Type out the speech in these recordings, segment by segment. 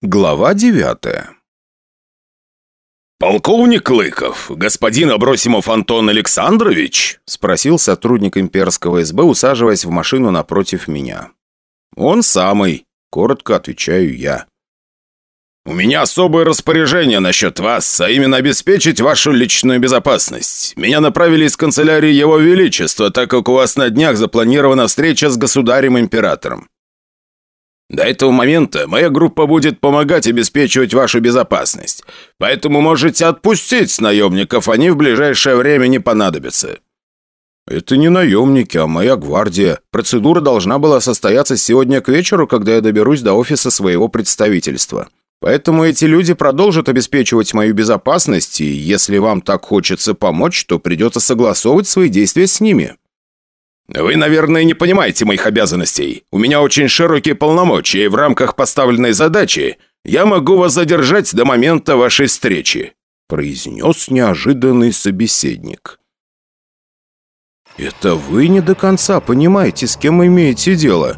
Глава девятая «Полковник Лыков, господин Абросимов Антон Александрович?» – спросил сотрудник имперского СБ, усаживаясь в машину напротив меня. «Он самый», – коротко отвечаю я. «У меня особое распоряжение насчет вас, а именно обеспечить вашу личную безопасность. Меня направили из канцелярии Его Величества, так как у вас на днях запланирована встреча с государем-императором. До этого момента моя группа будет помогать обеспечивать вашу безопасность. Поэтому можете отпустить наемников, они в ближайшее время не понадобятся». «Это не наемники, а моя гвардия. Процедура должна была состояться сегодня к вечеру, когда я доберусь до офиса своего представительства. Поэтому эти люди продолжат обеспечивать мою безопасность, и если вам так хочется помочь, то придется согласовывать свои действия с ними». «Вы, наверное, не понимаете моих обязанностей. У меня очень широкие полномочия, и в рамках поставленной задачи я могу вас задержать до момента вашей встречи», произнес неожиданный собеседник. «Это вы не до конца понимаете, с кем имеете дело.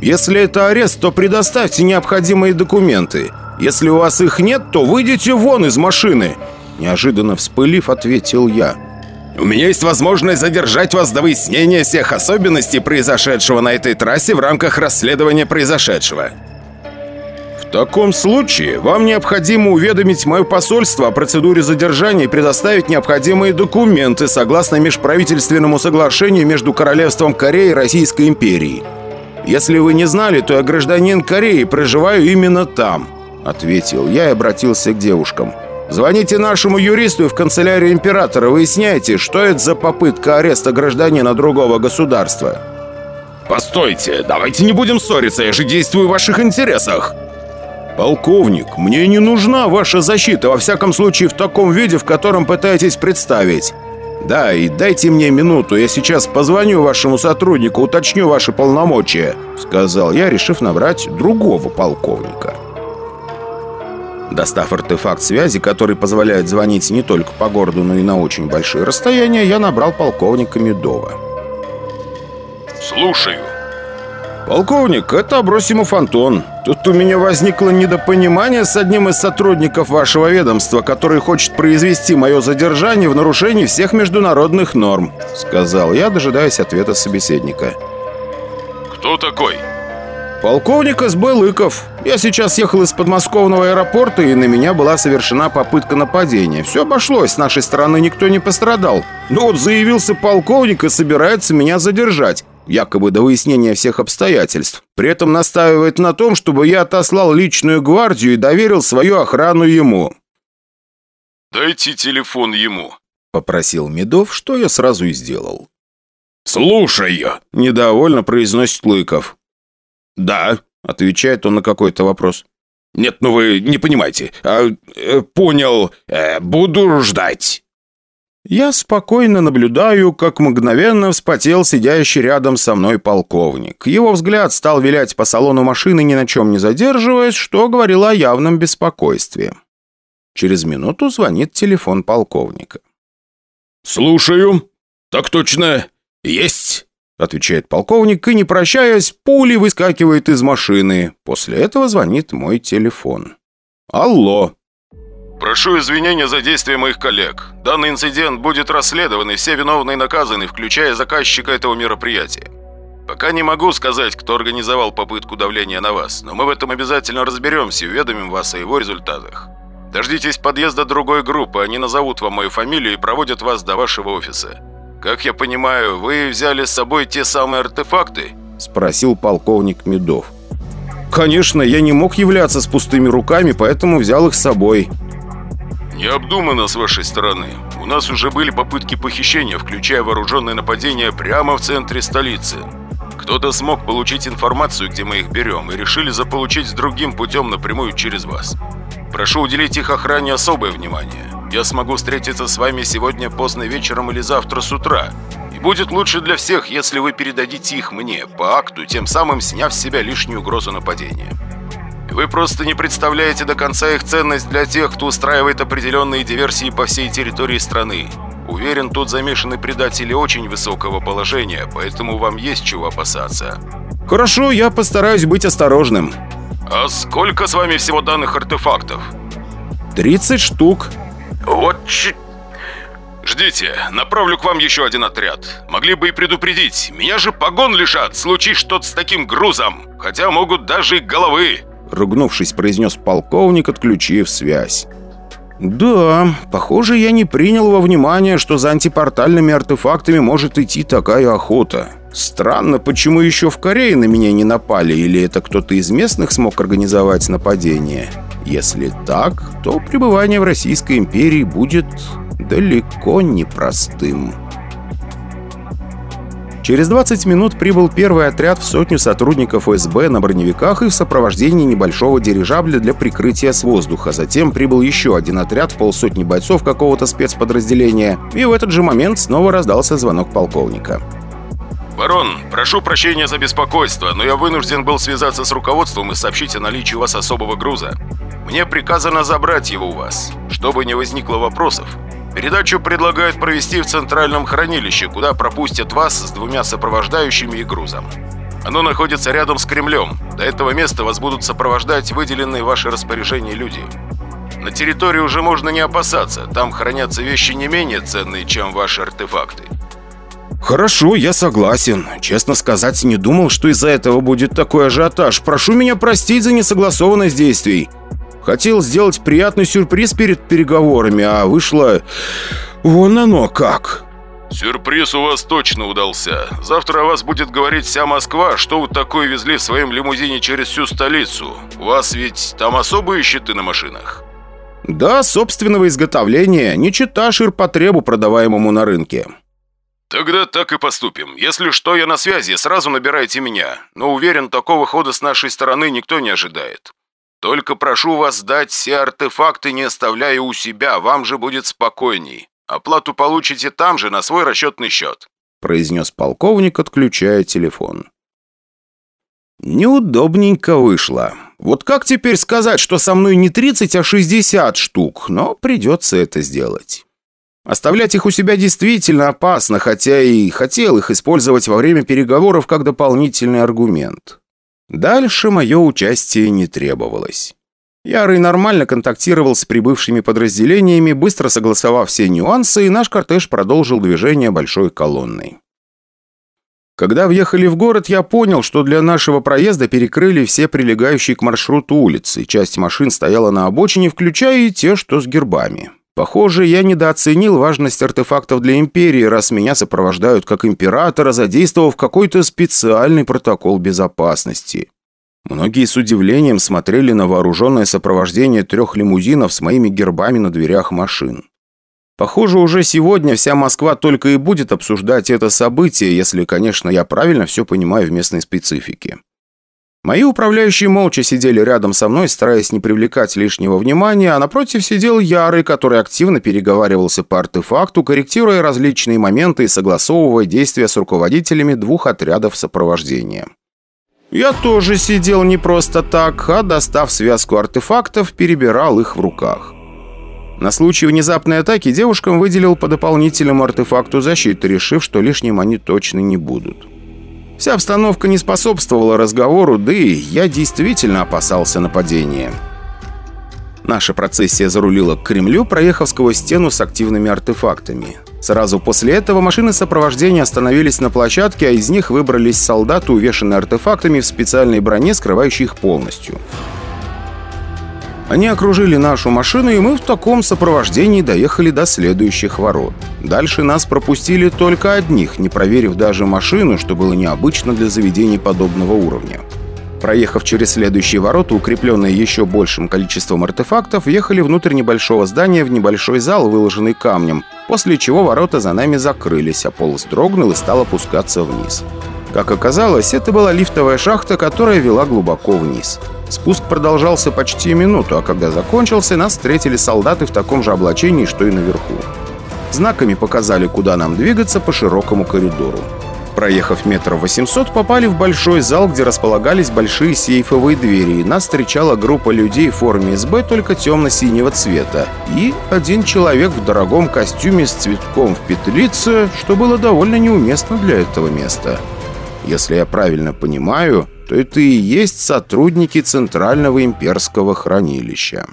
Если это арест, то предоставьте необходимые документы. Если у вас их нет, то выйдите вон из машины!» Неожиданно вспылив, ответил я. У меня есть возможность задержать вас до выяснения всех особенностей произошедшего на этой трассе в рамках расследования произошедшего. В таком случае вам необходимо уведомить мое посольство о процедуре задержания и предоставить необходимые документы согласно межправительственному соглашению между Королевством Кореи и Российской империей. Если вы не знали, то я гражданин Кореи, проживаю именно там, ответил я и обратился к девушкам. Звоните нашему юристу в канцелярию императора, выясняйте, что это за попытка ареста гражданина другого государства. Постойте, давайте не будем ссориться, я же действую в ваших интересах. Полковник, мне не нужна ваша защита, во всяком случае в таком виде, в котором пытаетесь представить. Да, и дайте мне минуту, я сейчас позвоню вашему сотруднику, уточню ваши полномочия, сказал я, решив набрать другого полковника. Достав артефакт связи, который позволяет звонить не только по городу, но и на очень большие расстояния, я набрал полковника Медова. «Слушаю». «Полковник, это Абросимов Антон. Тут у меня возникло недопонимание с одним из сотрудников вашего ведомства, который хочет произвести мое задержание в нарушении всех международных норм», сказал я, дожидаясь ответа собеседника. «Кто такой?» «Полковник СБ Лыков. Я сейчас ехал из подмосковного аэропорта, и на меня была совершена попытка нападения. Все обошлось, с нашей стороны никто не пострадал. Но вот заявился полковник и собирается меня задержать, якобы до выяснения всех обстоятельств. При этом настаивает на том, чтобы я отослал личную гвардию и доверил свою охрану ему». «Дайте телефон ему», — попросил Медов, что я сразу и сделал. «Слушаю», — недовольно произносит Лыков. «Да», — отвечает он на какой-то вопрос. «Нет, ну вы не понимаете. А, э, понял. Э, буду ждать». Я спокойно наблюдаю, как мгновенно вспотел сидящий рядом со мной полковник. Его взгляд стал вилять по салону машины, ни на чем не задерживаясь, что говорило о явном беспокойстве. Через минуту звонит телефон полковника. «Слушаю. Так точно. Есть» отвечает полковник и, не прощаясь, пулей выскакивает из машины. После этого звонит мой телефон. «Алло!» «Прошу извинения за действия моих коллег. Данный инцидент будет расследован, и все виновные наказаны, включая заказчика этого мероприятия. Пока не могу сказать, кто организовал попытку давления на вас, но мы в этом обязательно разберемся и уведомим вас о его результатах. Дождитесь подъезда другой группы, они назовут вам мою фамилию и проводят вас до вашего офиса. «Как я понимаю, вы взяли с собой те самые артефакты?» – спросил полковник Медов. «Конечно, я не мог являться с пустыми руками, поэтому взял их с собой». «Необдуманно с вашей стороны. У нас уже были попытки похищения, включая вооруженное нападение прямо в центре столицы. Кто-то смог получить информацию, где мы их берем, и решили заполучить с другим путем напрямую через вас. Прошу уделить их охране особое внимание. Я смогу встретиться с вами сегодня поздно вечером или завтра с утра. И будет лучше для всех, если вы передадите их мне, по акту, тем самым сняв с себя лишнюю угрозу нападения. Вы просто не представляете до конца их ценность для тех, кто устраивает определенные диверсии по всей территории страны. Уверен, тут замешаны предатели очень высокого положения, поэтому вам есть чего опасаться. Хорошо, я постараюсь быть осторожным. А сколько с вами всего данных артефактов? 30 штук. Вот ч... Ждите, направлю к вам еще один отряд. Могли бы и предупредить. Меня же погон лишат, случись что-то с таким грузом. Хотя могут даже и головы. Ругнувшись, произнес полковник, отключив связь. «Да, похоже, я не принял во внимание, что за антипортальными артефактами может идти такая охота. Странно, почему еще в Корее на меня не напали, или это кто-то из местных смог организовать нападение? Если так, то пребывание в Российской империи будет далеко не простым». Через 20 минут прибыл первый отряд в сотню сотрудников ФСБ на броневиках и в сопровождении небольшого дирижабля для прикрытия с воздуха. Затем прибыл еще один отряд в полсотни бойцов какого-то спецподразделения. И в этот же момент снова раздался звонок полковника. «Барон, прошу прощения за беспокойство, но я вынужден был связаться с руководством и сообщить о наличии у вас особого груза. Мне приказано забрать его у вас. Чтобы не возникло вопросов, Передачу предлагают провести в центральном хранилище, куда пропустят вас с двумя сопровождающими и грузом. Оно находится рядом с Кремлем. До этого места вас будут сопровождать выделенные в ваше распоряжение люди. На территории уже можно не опасаться. Там хранятся вещи не менее ценные, чем ваши артефакты. «Хорошо, я согласен. Честно сказать, не думал, что из-за этого будет такой ажиотаж. Прошу меня простить за несогласованность действий. Хотел сделать приятный сюрприз перед переговорами, а вышло... Вон оно как!» «Сюрприз у вас точно удался. Завтра о вас будет говорить вся Москва, что вы такое везли в своем лимузине через всю столицу. У вас ведь там особые щиты на машинах?» «Да, собственного изготовления, не чита ширпотребу, продаваемому на рынке». «Тогда так и поступим. Если что, я на связи, сразу набирайте меня. Но уверен, такого хода с нашей стороны никто не ожидает. Только прошу вас сдать все артефакты, не оставляя у себя, вам же будет спокойней. Оплату получите там же, на свой расчетный счет», произнес полковник, отключая телефон. Неудобненько вышло. Вот как теперь сказать, что со мной не 30, а 60 штук, но придется это сделать. Оставлять их у себя действительно опасно, хотя и хотел их использовать во время переговоров как дополнительный аргумент. Дальше мое участие не требовалось. Ярый нормально контактировал с прибывшими подразделениями, быстро согласовав все нюансы, и наш кортеж продолжил движение большой колонной. Когда въехали в город, я понял, что для нашего проезда перекрыли все прилегающие к маршруту улицы. Часть машин стояла на обочине, включая и те, что с гербами. Похоже, я недооценил важность артефактов для Империи, раз меня сопровождают как Императора, задействовав какой-то специальный протокол безопасности. Многие с удивлением смотрели на вооруженное сопровождение трех лимузинов с моими гербами на дверях машин. Похоже, уже сегодня вся Москва только и будет обсуждать это событие, если, конечно, я правильно все понимаю в местной специфике. Мои управляющие молча сидели рядом со мной, стараясь не привлекать лишнего внимания, а напротив сидел Ярый, который активно переговаривался по артефакту, корректируя различные моменты и согласовывая действия с руководителями двух отрядов сопровождения. Я тоже сидел не просто так, а достав связку артефактов, перебирал их в руках. На случай внезапной атаки девушкам выделил по дополнительному артефакту защиты, решив, что лишним они точно не будут. Вся обстановка не способствовала разговору, да и я действительно опасался нападения. Наша процессия зарулила к Кремлю, проехав сквозь стену с активными артефактами. Сразу после этого машины сопровождения остановились на площадке, а из них выбрались солдаты, увешанные артефактами в специальной броне, скрывающей их полностью. Они окружили нашу машину, и мы в таком сопровождении доехали до следующих ворот. Дальше нас пропустили только одних, не проверив даже машину, что было необычно для заведений подобного уровня. Проехав через следующие ворота, укрепленные еще большим количеством артефактов, въехали внутрь небольшого здания в небольшой зал, выложенный камнем, после чего ворота за нами закрылись, а пол сдрогнул и стал опускаться вниз. Как оказалось, это была лифтовая шахта, которая вела глубоко вниз. Спуск продолжался почти минуту, а когда закончился, нас встретили солдаты в таком же облачении, что и наверху. Знаками показали, куда нам двигаться по широкому коридору. Проехав метров 800, попали в большой зал, где располагались большие сейфовые двери, и нас встречала группа людей в форме СБ только темно-синего цвета, и один человек в дорогом костюме с цветком в петлице, что было довольно неуместно для этого места. Если я правильно понимаю, что это и есть сотрудники Центрального имперского хранилища.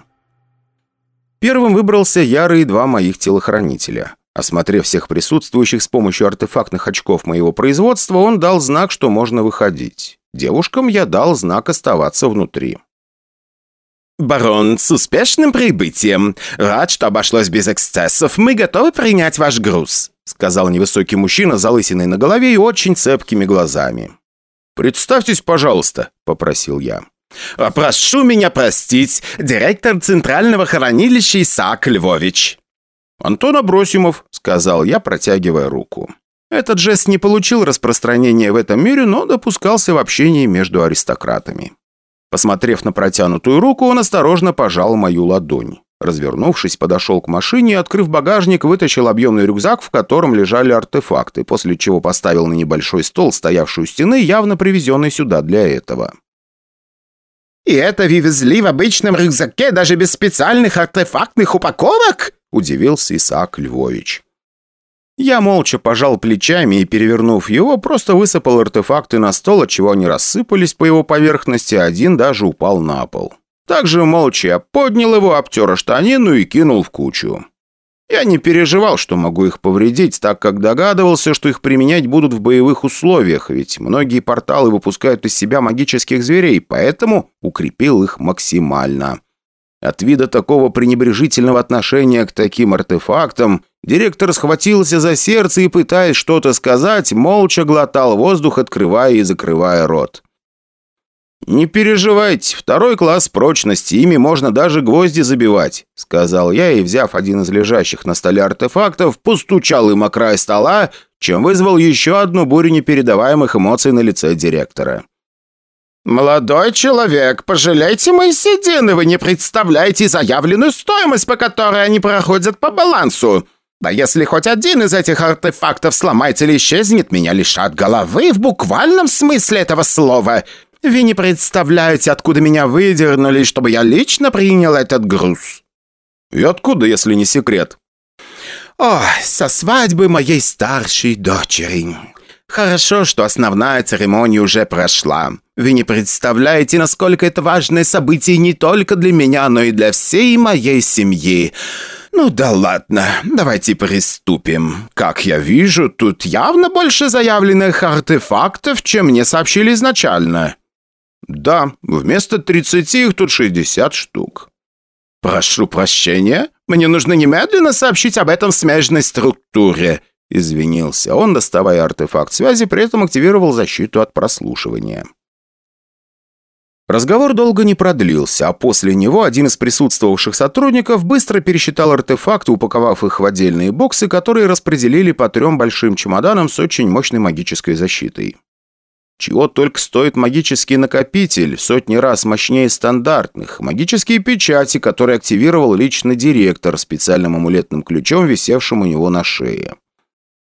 Первым выбрался Яра и два моих телохранителя. Осмотрев всех присутствующих с помощью артефактных очков моего производства, он дал знак, что можно выходить. Девушкам я дал знак оставаться внутри. «Барон, с успешным прибытием! Рад, что обошлось без эксцессов. Мы готовы принять ваш груз», сказал невысокий мужчина, залысиной на голове и очень цепкими глазами. «Представьтесь, пожалуйста», — попросил я. «А «Прошу меня простить, директор Центрального хранилища Исаак Львович». «Антон Абросимов», — сказал я, протягивая руку. Этот жест не получил распространения в этом мире, но допускался в общении между аристократами. Посмотрев на протянутую руку, он осторожно пожал мою ладонь. Развернувшись, подошел к машине и, открыв багажник, вытащил объемный рюкзак, в котором лежали артефакты, после чего поставил на небольшой стол, стоявший у стены, явно привезенный сюда для этого. «И это вы везли в обычном рюкзаке, даже без специальных артефактных упаковок?» – удивился Исаак Львович. Я молча пожал плечами и, перевернув его, просто высыпал артефакты на стол, отчего они рассыпались по его поверхности, а один даже упал на пол. Также молча поднял его, обтер штанину и кинул в кучу. Я не переживал, что могу их повредить, так как догадывался, что их применять будут в боевых условиях, ведь многие порталы выпускают из себя магических зверей, поэтому укрепил их максимально. От вида такого пренебрежительного отношения к таким артефактам директор схватился за сердце и, пытаясь что-то сказать, молча глотал воздух, открывая и закрывая рот. «Не переживайте, второй класс прочности, ими можно даже гвозди забивать», сказал я и, взяв один из лежащих на столе артефактов, постучал им о край стола, чем вызвал еще одну бурю непередаваемых эмоций на лице директора. «Молодой человек, пожалейте мои седины, вы не представляете заявленную стоимость, по которой они проходят по балансу. Да если хоть один из этих артефактов сломается или исчезнет, меня лишат головы в буквальном смысле этого слова. Вы не представляете, откуда меня выдернули, чтобы я лично принял этот груз». «И откуда, если не секрет?» «О, со свадьбы моей старшей дочери. Хорошо, что основная церемония уже прошла. Вы не представляете, насколько это важное событие не только для меня, но и для всей моей семьи. Ну да ладно, давайте приступим. Как я вижу, тут явно больше заявленных артефактов, чем мне сообщили изначально. Да, вместо 30 их тут 60 штук. Прошу прощения, мне нужно немедленно сообщить об этом смежной структуре. Извинился он, доставая артефакт связи, при этом активировал защиту от прослушивания. Разговор долго не продлился, а после него один из присутствовавших сотрудников быстро пересчитал артефакты, упаковав их в отдельные боксы, которые распределили по трем большим чемоданам с очень мощной магической защитой. Чего только стоит магический накопитель, сотни раз мощнее стандартных, магические печати, которые активировал лично директор специальным амулетным ключом, висевшим у него на шее.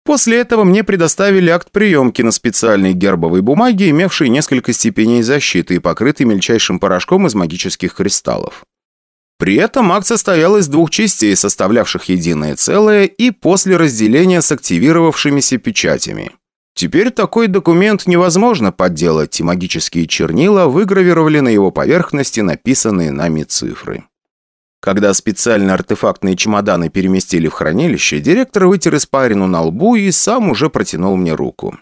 После этого мне предоставили акт приемки на специальной гербовой бумаге, имевшей несколько степеней защиты и покрытый мельчайшим порошком из магических кристаллов. При этом акт состоял из двух частей, составлявших единое целое, и после разделения с активировавшимися печатями. Теперь такой документ невозможно подделать, и магические чернила выгравировали на его поверхности написанные нами цифры. Когда специальные артефактные чемоданы переместили в хранилище, директор вытер испарину на лбу и сам уже протянул мне руку.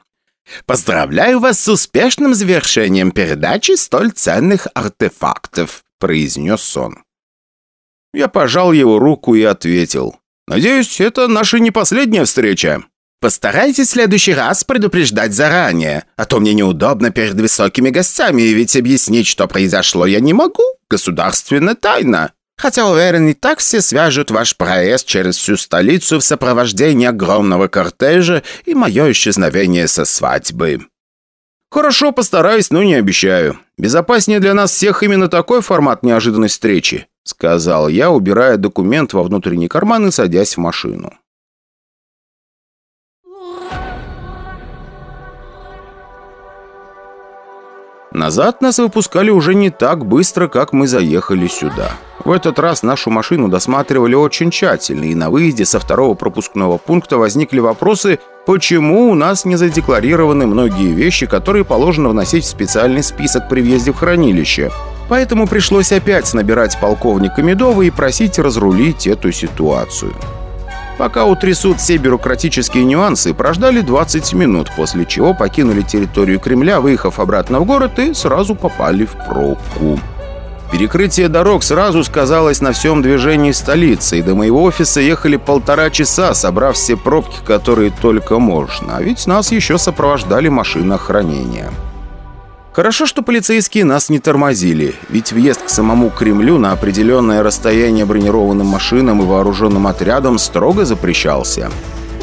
«Поздравляю вас с успешным завершением передачи столь ценных артефактов», – произнес он. Я пожал его руку и ответил. «Надеюсь, это наша не последняя встреча». «Постарайтесь в следующий раз предупреждать заранее, а то мне неудобно перед высокими гостями, ведь объяснить, что произошло, я не могу. Государственная тайна». Хотя, уверен, и так все свяжут ваш проезд через всю столицу в сопровождении огромного кортежа и мое исчезновение со свадьбы». «Хорошо, постараюсь, но не обещаю. Безопаснее для нас всех именно такой формат неожиданной встречи», сказал я, убирая документ во внутренний карман и садясь в машину. Назад нас выпускали уже не так быстро, как мы заехали сюда. В этот раз нашу машину досматривали очень тщательно, и на выезде со второго пропускного пункта возникли вопросы, почему у нас не задекларированы многие вещи, которые положено вносить в специальный список при въезде в хранилище. Поэтому пришлось опять набирать полковника Медова и просить разрулить эту ситуацию. Пока утрясут все бюрократические нюансы, прождали 20 минут, после чего покинули территорию Кремля, выехав обратно в город и сразу попали в пробку. Перекрытие дорог сразу сказалось на всем движении столицы, и до моего офиса ехали полтора часа, собрав все пробки, которые только можно. А ведь нас еще сопровождали машины охранения. Хорошо, что полицейские нас не тормозили, ведь въезд к самому Кремлю на определенное расстояние бронированным машинам и вооруженным отрядам строго запрещался.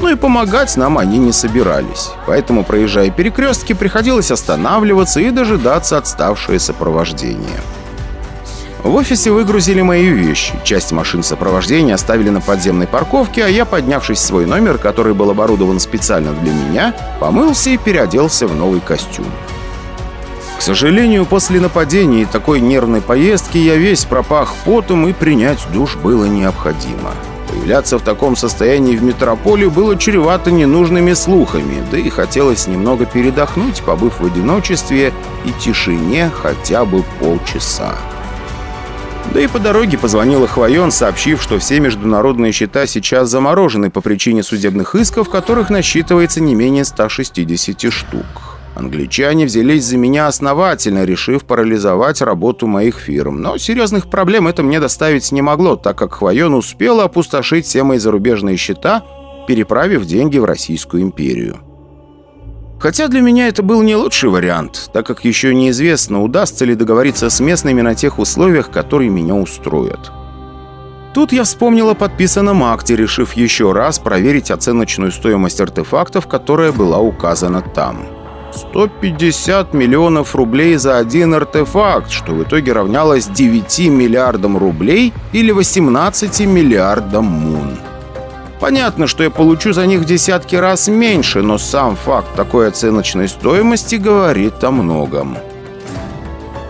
Ну и помогать нам они не собирались. Поэтому, проезжая перекрестки, приходилось останавливаться и дожидаться отставшее сопровождение. В офисе выгрузили мои вещи. Часть машин сопровождения оставили на подземной парковке, а я, поднявшись в свой номер, который был оборудован специально для меня, помылся и переоделся в новый костюм. К сожалению, после нападения и такой нервной поездки я весь пропах потом и принять душ было необходимо. Появляться в таком состоянии в метрополе было чревато ненужными слухами, да и хотелось немного передохнуть, побыв в одиночестве и тишине хотя бы полчаса. Да и по дороге позвонила Хвоен, сообщив, что все международные счета сейчас заморожены по причине судебных исков, которых насчитывается не менее 160 штук. Англичане взялись за меня основательно, решив парализовать работу моих фирм. Но серьезных проблем это мне доставить не могло, так как Хвоен успел опустошить все мои зарубежные счета, переправив деньги в Российскую империю. Хотя для меня это был не лучший вариант, так как еще неизвестно, удастся ли договориться с местными на тех условиях, которые меня устроят. Тут я вспомнил о подписанном акте, решив еще раз проверить оценочную стоимость артефактов, которая была указана там. 150 миллионов рублей за один артефакт, что в итоге равнялось 9 миллиардам рублей или 18 миллиардам мун. Понятно, что я получу за них десятки раз меньше, но сам факт такой оценочной стоимости говорит о многом.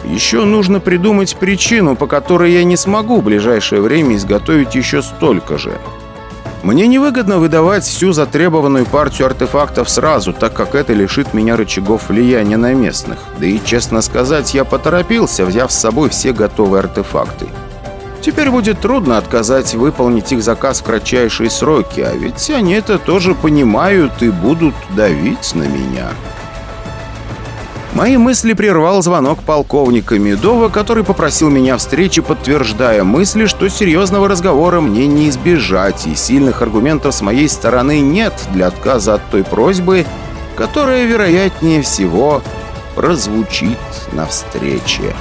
Еще нужно придумать причину, по которой я не смогу в ближайшее время изготовить еще столько же. Мне невыгодно выдавать всю затребованную партию артефактов сразу, так как это лишит меня рычагов влияния на местных. Да и, честно сказать, я поторопился, взяв с собой все готовые артефакты. Теперь будет трудно отказать выполнить их заказ в кратчайшие сроки, а ведь они это тоже понимают и будут давить на меня. Мои мысли прервал звонок полковника Медова, который попросил меня встречи, подтверждая мысли, что серьезного разговора мне не избежать, и сильных аргументов с моей стороны нет для отказа от той просьбы, которая, вероятнее всего, прозвучит на встрече.